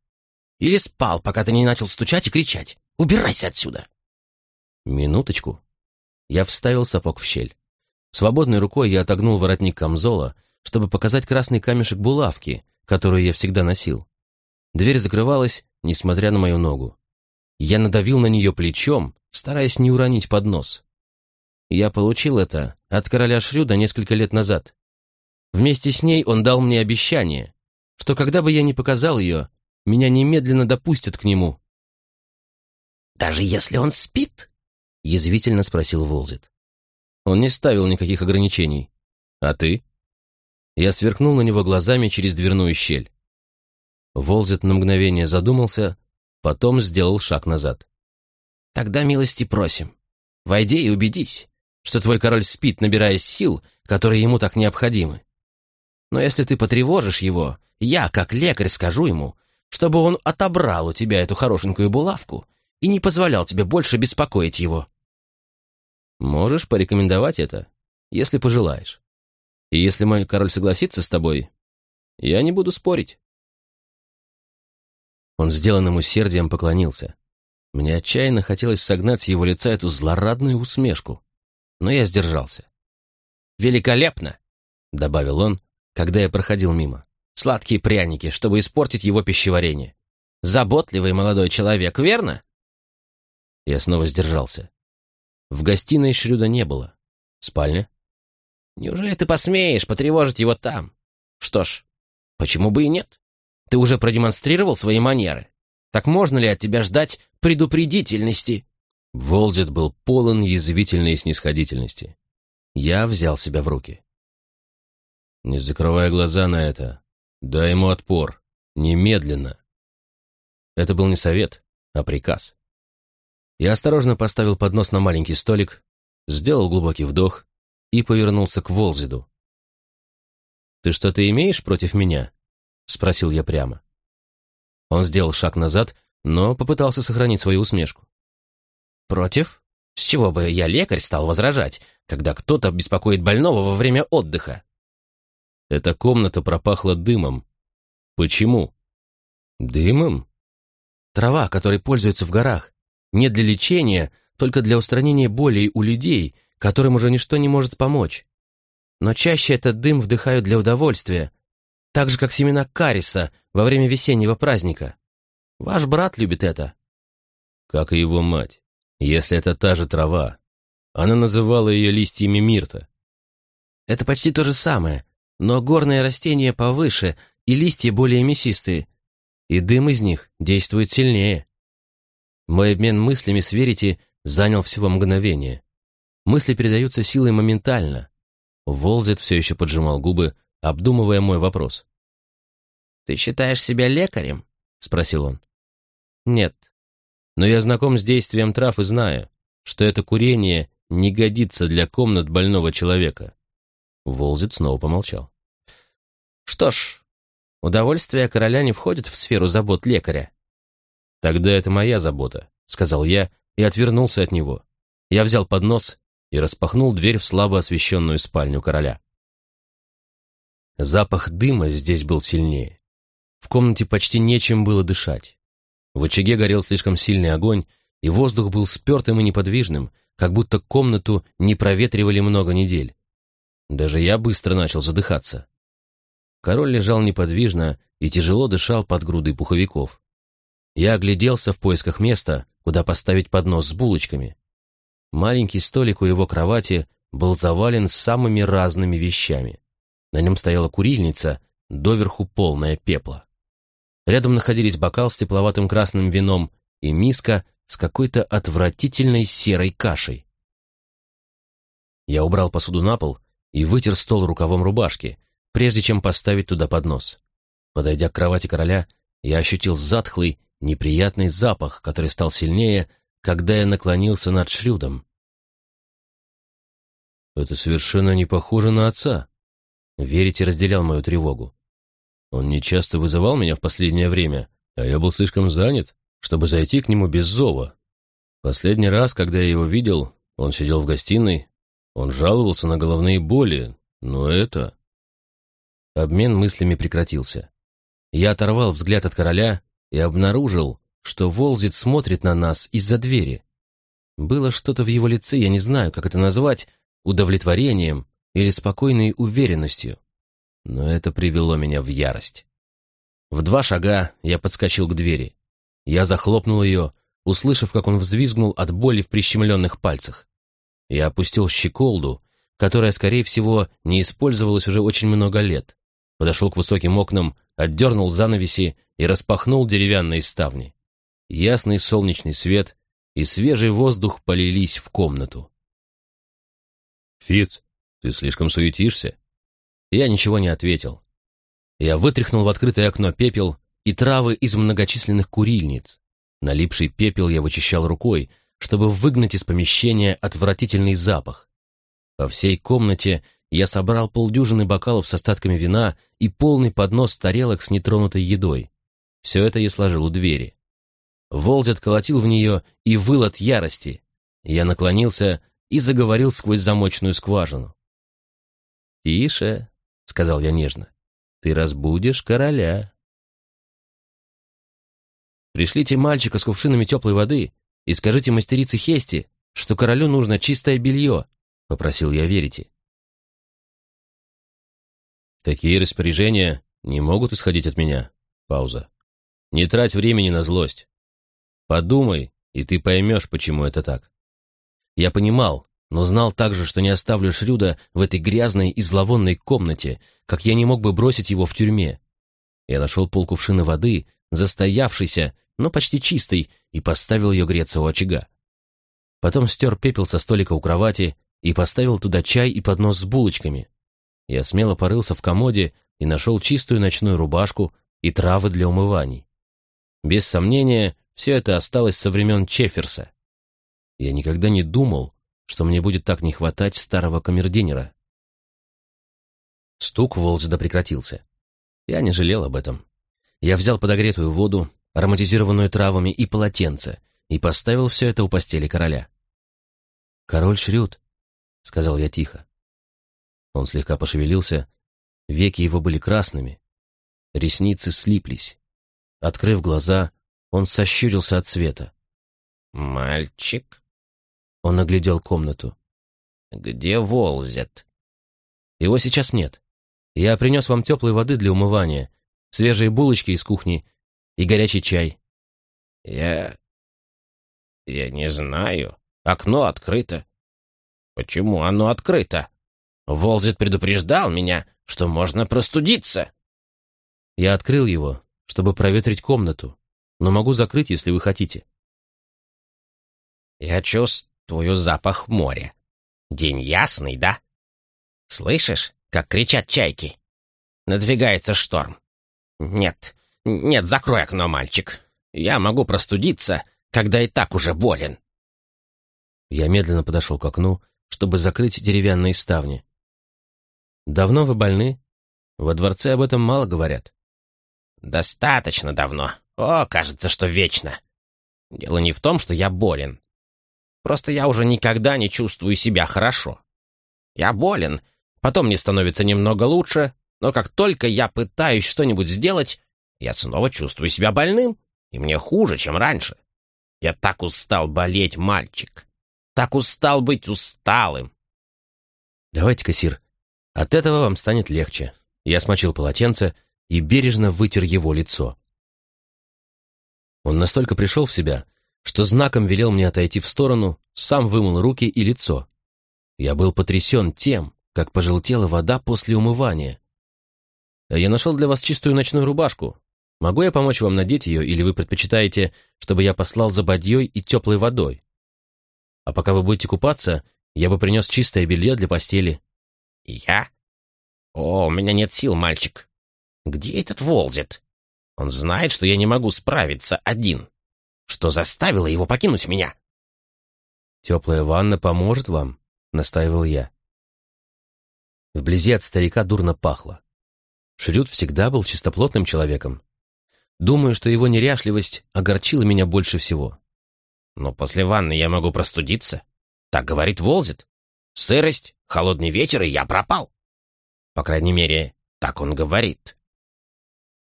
Или спал, пока ты не начал стучать и кричать. Убирайся отсюда!» «Минуточку». Я вставил сапог в щель. Свободной рукой я отогнул воротник камзола, чтобы показать красный камешек булавки, которую я всегда носил. Дверь закрывалась, несмотря на мою ногу. Я надавил на нее плечом, стараясь не уронить поднос. Я получил это от короля Шрюда несколько лет назад. Вместе с ней он дал мне обещание, что когда бы я ни показал ее, меня немедленно допустят к нему. «Даже если он спит?» — язвительно спросил Волзит. Он не ставил никаких ограничений. «А ты?» Я сверкнул на него глазами через дверную щель. Волзит на мгновение задумался, потом сделал шаг назад. «Тогда милости просим. Войди и убедись, что твой король спит, набирая сил, которые ему так необходимы. Но если ты потревожишь его, я, как лекарь, скажу ему, чтобы он отобрал у тебя эту хорошенькую булавку и не позволял тебе больше беспокоить его. Можешь порекомендовать это, если пожелаешь. И если мой король согласится с тобой, я не буду спорить. Он сделанным усердием поклонился. Мне отчаянно хотелось согнать с его лица эту злорадную усмешку, но я сдержался. «Великолепно!» — добавил он, когда я проходил мимо. Сладкие пряники, чтобы испортить его пищеварение. Заботливый молодой человек, верно? Я снова сдержался. В гостиной Шрюда не было. Спальня? Неужели ты посмеешь потревожить его там? Что ж, почему бы и нет? Ты уже продемонстрировал свои манеры. Так можно ли от тебя ждать предупредительности?» Волзет был полон язвительной снисходительности. Я взял себя в руки. Не закрывая глаза на это, дай ему отпор. Немедленно. Это был не совет, а приказ. Я осторожно поставил поднос на маленький столик, сделал глубокий вдох и повернулся к Волзиду. «Ты что-то имеешь против меня?» — спросил я прямо. Он сделал шаг назад, но попытался сохранить свою усмешку. «Против? С чего бы я, лекарь, стал возражать, когда кто-то беспокоит больного во время отдыха?» Эта комната пропахла дымом. Почему? Дымом? Трава, которой пользуются в горах. Не для лечения, только для устранения болей у людей, которым уже ничто не может помочь. Но чаще этот дым вдыхают для удовольствия, так же, как семена кариса во время весеннего праздника. Ваш брат любит это. Как и его мать, если это та же трава. Она называла ее листьями мирта. Это почти то же самое, но горные растения повыше и листья более мясистые. и дым из них действует сильнее. Мой обмен мыслями с Верите занял всего мгновение. Мысли передаются силой моментально. Волзет все еще поджимал губы, обдумывая мой вопрос. «Ты считаешь себя лекарем?» — спросил он. «Нет. Но я знаком с действием трав и знаю, что это курение не годится для комнат больного человека». Волзит снова помолчал. «Что ж, удовольствие короля не входит в сферу забот лекаря». «Тогда это моя забота», — сказал я и отвернулся от него. Я взял поднос и распахнул дверь в слабо освещенную спальню короля. Запах дыма здесь был сильнее. В комнате почти нечем было дышать. В очаге горел слишком сильный огонь, и воздух был спертым и неподвижным, как будто комнату не проветривали много недель. Даже я быстро начал задыхаться. Король лежал неподвижно и тяжело дышал под грудой пуховиков. Я огляделся в поисках места, куда поставить поднос с булочками. Маленький столик у его кровати был завален самыми разными вещами. На нем стояла курильница, доверху полная пепла. Рядом находились бокал с тепловатым красным вином и миска с какой-то отвратительной серой кашей. Я убрал посуду на пол и вытер стол рукавом рубашки, прежде чем поставить туда поднос. Подойдя к кровати короля, я ощутил затхлый, неприятный запах, который стал сильнее, когда я наклонился над Шрюдом. «Это совершенно не похоже на отца», Верите разделял мою тревогу. Он не часто вызывал меня в последнее время, а я был слишком занят, чтобы зайти к нему без зова. Последний раз, когда я его видел, он сидел в гостиной, он жаловался на головные боли, но это... Обмен мыслями прекратился. Я оторвал взгляд от короля и обнаружил, что Волзит смотрит на нас из-за двери. Было что-то в его лице, я не знаю, как это назвать, удовлетворением или спокойной уверенностью. Но это привело меня в ярость. В два шага я подскочил к двери. Я захлопнул ее, услышав, как он взвизгнул от боли в прищемленных пальцах. Я опустил щеколду, которая, скорее всего, не использовалась уже очень много лет. Подошел к высоким окнам, отдернул занавеси и распахнул деревянные ставни. Ясный солнечный свет и свежий воздух полились в комнату. «Фиц, ты слишком суетишься?» Я ничего не ответил. Я вытряхнул в открытое окно пепел и травы из многочисленных курильниц. Налипший пепел я вычищал рукой, чтобы выгнать из помещения отвратительный запах. По всей комнате я собрал полдюжины бокалов с остатками вина и полный поднос тарелок с нетронутой едой. Все это я сложил у двери. Волзет колотил в нее и выл от ярости. Я наклонился и заговорил сквозь замочную скважину. «Тише», — сказал я нежно, — «ты разбудишь короля». «Пришлите мальчика с кувшинами теплой воды и скажите мастерице Хести, что королю нужно чистое белье», — попросил я верите. «Такие распоряжения не могут исходить от меня». Пауза. «Не трать времени на злость. Подумай, и ты поймешь, почему это так». Я понимал, но знал также, что не оставлю Шрюда в этой грязной и зловонной комнате, как я не мог бы бросить его в тюрьме. Я нашел полкувшина воды, застоявшейся, но почти чистой, и поставил ее греться у очага. Потом стер пепел со столика у кровати и поставил туда чай и поднос с булочками. Я смело порылся в комоде и нашел чистую ночную рубашку и травы для умываний. Без сомнения, все это осталось со времен Чеферса. Я никогда не думал, что мне будет так не хватать старого камердинера. Стук Волзда прекратился. Я не жалел об этом. Я взял подогретую воду, ароматизированную травами и полотенце, и поставил все это у постели короля. «Король Шрюд», — сказал я тихо. Он слегка пошевелился, веки его были красными, ресницы слиплись. Открыв глаза, он сощурился от света. «Мальчик?» Он оглядел комнату. «Где Волзет?» «Его сейчас нет. Я принес вам теплой воды для умывания, свежие булочки из кухни и горячий чай». «Я... я не знаю. Окно открыто». «Почему оно открыто? Волзет предупреждал меня, что можно простудиться». Я открыл его, чтобы проветрить комнату, но могу закрыть, если вы хотите». «Я чувствую запах моря. День ясный, да? Слышишь, как кричат чайки? Надвигается шторм. Нет, нет, закрой окно, мальчик. Я могу простудиться, когда и так уже болен». Я медленно подошел к окну, чтобы закрыть деревянные ставни. «Давно вы больны? Во дворце об этом мало говорят». «Достаточно давно. О, кажется, что вечно. Дело не в том, что я болен. Просто я уже никогда не чувствую себя хорошо. Я болен, потом мне становится немного лучше, но как только я пытаюсь что-нибудь сделать, я снова чувствую себя больным, и мне хуже, чем раньше. Я так устал болеть, мальчик. Так устал быть усталым. Давайте-ка, Сир, от этого вам станет легче. Я смочил полотенце и бережно вытер его лицо. Он настолько пришел в себя, что знаком велел мне отойти в сторону, сам вымыл руки и лицо. Я был потрясен тем, как пожелтела вода после умывания. Я нашел для вас чистую ночную рубашку. Могу я помочь вам надеть ее, или вы предпочитаете, чтобы я послал за бадьей и теплой водой? А пока вы будете купаться, я бы принес чистое белье для постели». «Я? О, у меня нет сил, мальчик. Где этот Волзит? Он знает, что я не могу справиться один. Что заставило его покинуть меня?» «Теплая ванна поможет вам», — настаивал я. Вблизи от старика дурно пахло. Шрюд всегда был чистоплотным человеком. Думаю, что его неряшливость огорчила меня больше всего. Но после ванны я могу простудиться. Так говорит Волзит. Сырость, холодный ветер, и я пропал. По крайней мере, так он говорит.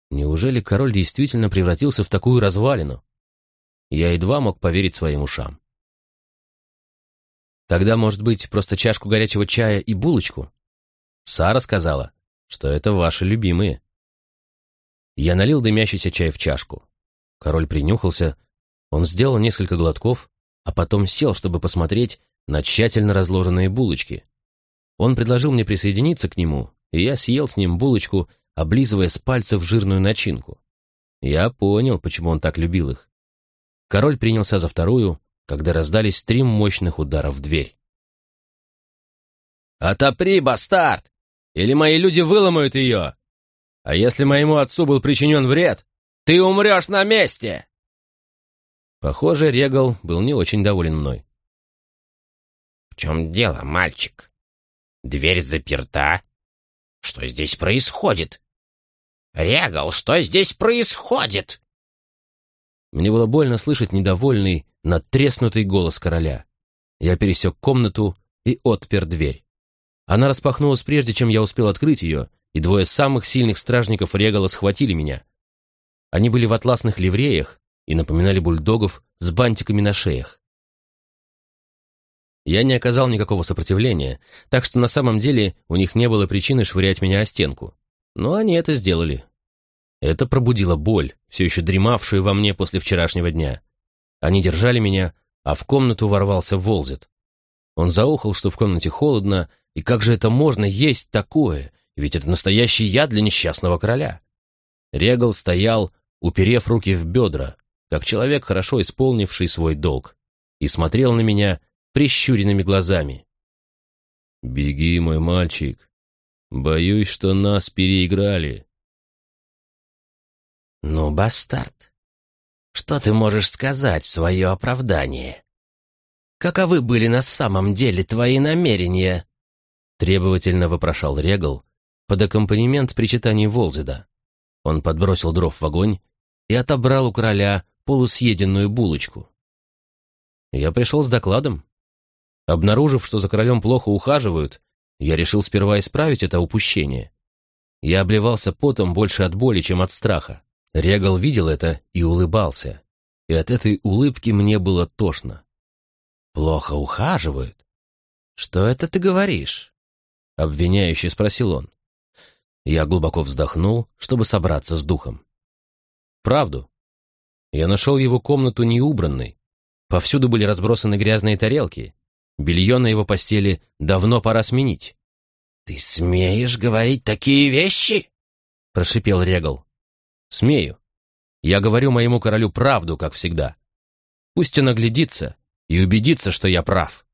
Неужели король действительно превратился в такую развалину? Я едва мог поверить своим ушам. Тогда, может быть, просто чашку горячего чая и булочку? Сара сказала, что это ваши любимые. Я налил дымящийся чай в чашку. Король принюхался, он сделал несколько глотков, а потом сел, чтобы посмотреть на тщательно разложенные булочки. Он предложил мне присоединиться к нему, и я съел с ним булочку, облизывая с пальцев жирную начинку. Я понял, почему он так любил их. Король принялся за вторую, когда раздались три мощных удара в дверь. «Отопри, бастард! Или мои люди выломают ее! А если моему отцу был причинен вред, ты умрешь на месте!» Похоже, Регал был не очень доволен мной. «В чем дело, мальчик? Дверь заперта. Что здесь происходит? Регал, что здесь происходит?» Мне было больно слышать недовольный, надтреснутый голос короля. Я пересек комнату и отпер дверь. Она распахнулась прежде, чем я успел открыть ее, и двое самых сильных стражников Регала схватили меня. Они были в атласных ливреях, и напоминали бульдогов с бантиками на шеях. Я не оказал никакого сопротивления, так что на самом деле у них не было причины швырять меня о стенку. Но они это сделали. Это пробудило боль, все еще дремавшую во мне после вчерашнего дня. Они держали меня, а в комнату ворвался Волзит. Он заухал, что в комнате холодно, и как же это можно есть такое, ведь это настоящий яд для несчастного короля. Регал стоял, уперев руки в бедра, как человек, хорошо исполнивший свой долг, и смотрел на меня прищуренными глазами. «Беги, мой мальчик. Боюсь, что нас переиграли». «Ну, бастард, что ты можешь сказать в свое оправдание? Каковы были на самом деле твои намерения?» Требовательно вопрошал Регал под аккомпанемент причитаний Волзеда. Он подбросил дров в огонь и отобрал у короля полусъеденную булочку. Я пришел с докладом. Обнаружив, что за королем плохо ухаживают, я решил сперва исправить это упущение. Я обливался потом больше от боли, чем от страха. Регал видел это и улыбался. И от этой улыбки мне было тошно. «Плохо ухаживают? Что это ты говоришь?» Обвиняюще спросил он. Я глубоко вздохнул, чтобы собраться с духом. «Правду. Я нашел его комнату неубранной. Повсюду были разбросаны грязные тарелки. Белье на его постели давно пора сменить. «Ты смеешь говорить такие вещи?» — прошипел Регал. «Смею. Я говорю моему королю правду, как всегда. Пусть он оглядится и убедится, что я прав.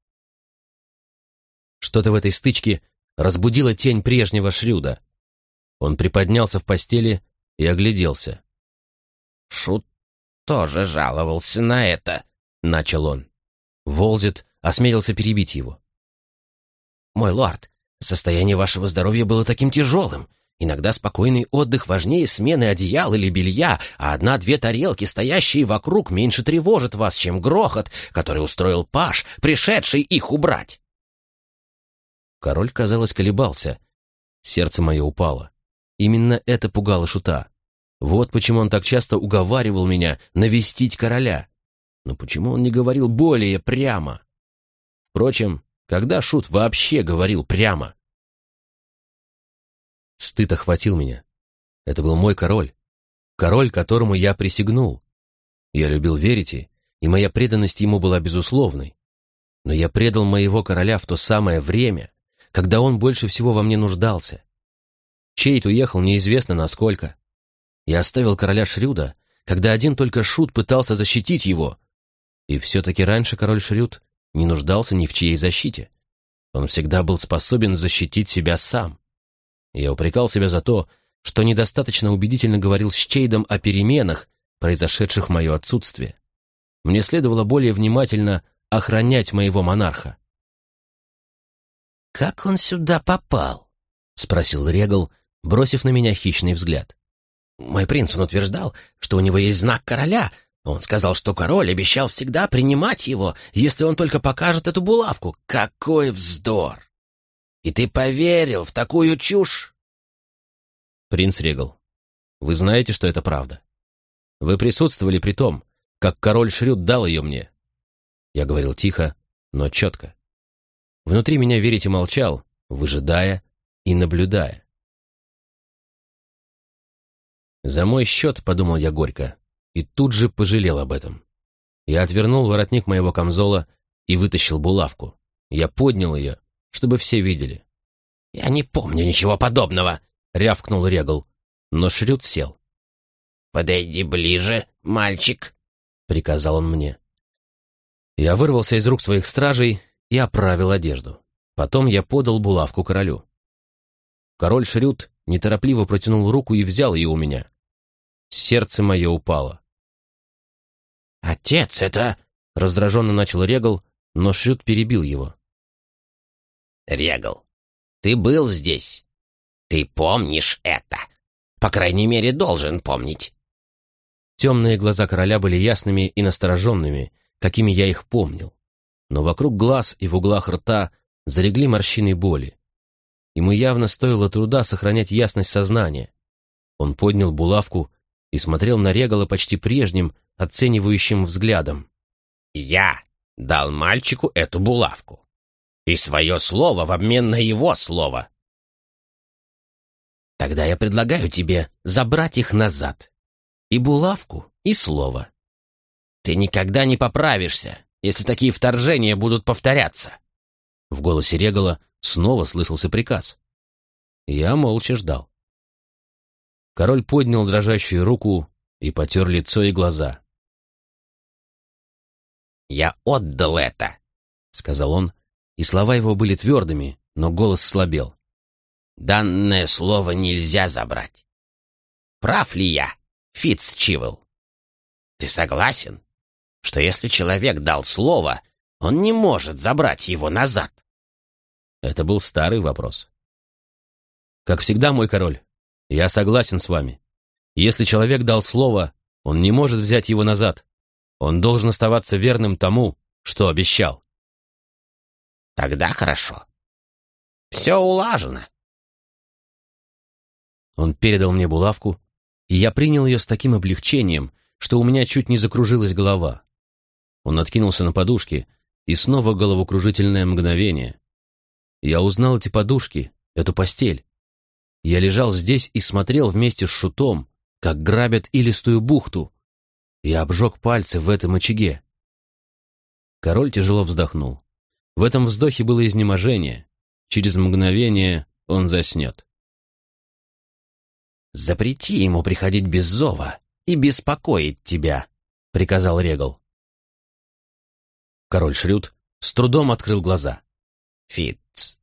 Что-то в этой стычке разбудило тень прежнего Шрюда. Он приподнялся в постели и огляделся. «Шут тоже жаловался на это», — начал он. Волзит осмелился перебить его. «Мой лорд, состояние вашего здоровья было таким тяжелым. Иногда спокойный отдых важнее смены одеял или белья, а одна-две тарелки, стоящие вокруг, меньше тревожит вас, чем грохот, который устроил Паш, пришедший их убрать». Король, казалось, колебался. Сердце мое упало. Именно это пугало Шута. Вот почему он так часто уговаривал меня навестить короля. Но почему он не говорил более прямо? Впрочем, когда Шут вообще говорил прямо? Стыд охватил меня. Это был мой король. Король, которому я присягнул. Я любил Верите, и моя преданность ему была безусловной. Но я предал моего короля в то самое время, когда он больше всего во мне нуждался. Чейт уехал неизвестно насколько. Я оставил короля Шрюда, когда один только Шут пытался защитить его. И все-таки раньше король Шрюд не нуждался ни в чьей защите. Он всегда был способен защитить себя сам. Я упрекал себя за то, что недостаточно убедительно говорил с Чейдом о переменах, произошедших в мое отсутствие. Мне следовало более внимательно охранять моего монарха. «Как он сюда попал?» — спросил Регал, бросив на меня хищный взгляд. Мой принц, он утверждал, что у него есть знак короля. Он сказал, что король обещал всегда принимать его, если он только покажет эту булавку. Какой вздор! И ты поверил в такую чушь? Принц Регал, вы знаете, что это правда. Вы присутствовали при том, как король Шрюд дал ее мне. Я говорил тихо, но четко. Внутри меня верите молчал, выжидая и наблюдая. «За мой счет», — подумал я горько, и тут же пожалел об этом. Я отвернул воротник моего камзола и вытащил булавку. Я поднял ее, чтобы все видели. «Я не помню ничего подобного», — рявкнул Регал. Но Шрюд сел. «Подойди ближе, мальчик», — приказал он мне. Я вырвался из рук своих стражей и оправил одежду. Потом я подал булавку королю. Король Шрюд неторопливо протянул руку и взял ее у меня. Сердце мое упало. «Отец, это...» — раздраженно начал Регал, но Шрюд перебил его. «Регал, ты был здесь. Ты помнишь это. По крайней мере, должен помнить». Темные глаза короля были ясными и настороженными, какими я их помнил. Но вокруг глаз и в углах рта залегли морщины боли. Ему явно стоило труда сохранять ясность сознания. Он поднял булавку и смотрел на Регала почти прежним, оценивающим взглядом. «Я дал мальчику эту булавку. И свое слово в обмен на его слово. Тогда я предлагаю тебе забрать их назад. И булавку, и слово. Ты никогда не поправишься, если такие вторжения будут повторяться». В голосе Регала снова слышался приказ. Я молча ждал. Король поднял дрожащую руку и потер лицо и глаза. «Я отдал это», — сказал он, и слова его были твердыми, но голос слабел. «Данное слово нельзя забрать. Прав ли я, Фитц Чивел? Ты согласен, что если человек дал слово, он не может забрать его назад?» Это был старый вопрос. «Как всегда, мой король, я согласен с вами. Если человек дал слово, он не может взять его назад. Он должен оставаться верным тому, что обещал. Тогда хорошо. Все улажено. Он передал мне булавку, и я принял ее с таким облегчением, что у меня чуть не закружилась голова. Он откинулся на подушки, и снова головокружительное мгновение. Я узнал эти подушки, эту постель. Я лежал здесь и смотрел вместе с шутом, как грабят илистую бухту. Я обжег пальцы в этом очаге. Король тяжело вздохнул. В этом вздохе было изнеможение. Через мгновение он заснет. «Запрети ему приходить без зова, и беспокоит тебя», — приказал Регал. Король Шрюд с трудом открыл глаза. «Фитц,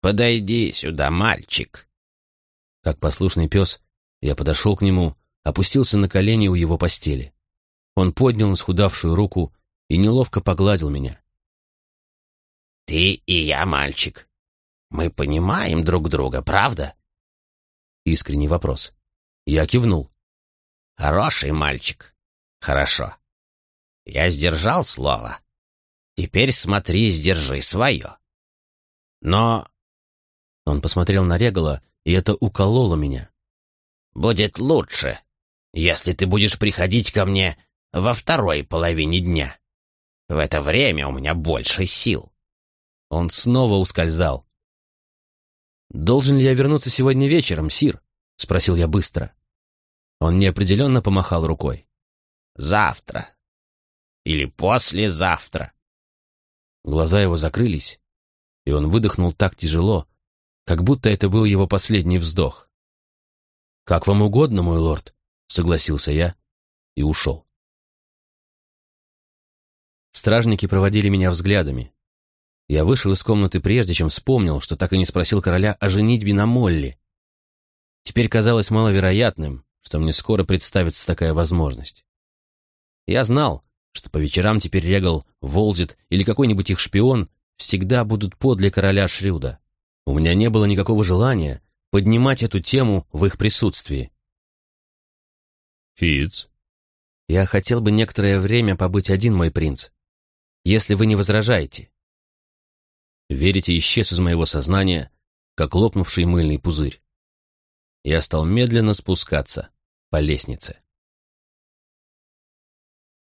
подойди сюда, мальчик». Как послушный пес, я подошел к нему, опустился на колени у его постели. Он поднял исхудавшую руку и неловко погладил меня. «Ты и я, мальчик. Мы понимаем друг друга, правда?» Искренний вопрос. Я кивнул. «Хороший мальчик. Хорошо. Я сдержал слово. Теперь смотри, сдержи свое. Но...» Он посмотрел на Регала, и это укололо меня. «Будет лучше, если ты будешь приходить ко мне во второй половине дня. В это время у меня больше сил». Он снова ускользал. «Должен ли я вернуться сегодня вечером, Сир?» — спросил я быстро. Он неопределенно помахал рукой. «Завтра. Или послезавтра». Глаза его закрылись, и он выдохнул так тяжело, как будто это был его последний вздох. «Как вам угодно, мой лорд», — согласился я и ушел. Стражники проводили меня взглядами. Я вышел из комнаты прежде, чем вспомнил, что так и не спросил короля о женитьбе на Молли. Теперь казалось маловероятным, что мне скоро представится такая возможность. Я знал, что по вечерам теперь Регал, Волзит или какой-нибудь их шпион всегда будут подле короля Шрюда. У меня не было никакого желания поднимать эту тему в их присутствии. Фиц. Я хотел бы некоторое время побыть один, мой принц, если вы не возражаете. Верите исчез из моего сознания, как лопнувший мыльный пузырь. Я стал медленно спускаться по лестнице.